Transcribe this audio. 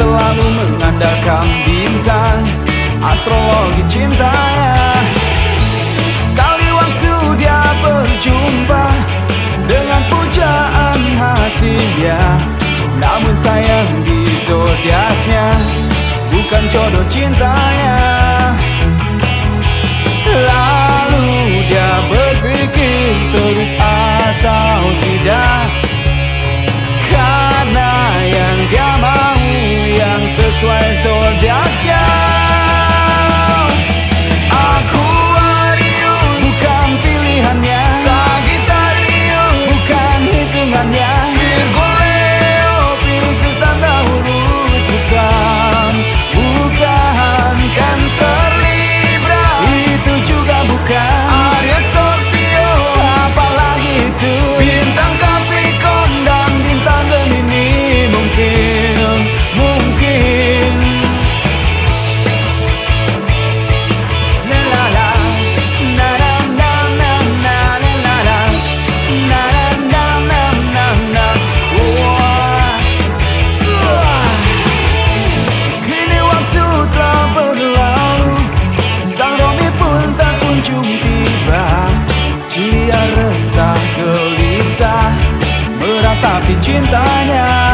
selalu mengandalkan bintang Astrologi cintanya. Sekali waktu dia berjumpa Dengan pujaan hatinya. Namun sayang di zodiaknya Bukan jodoh cintanya. arti cintanya.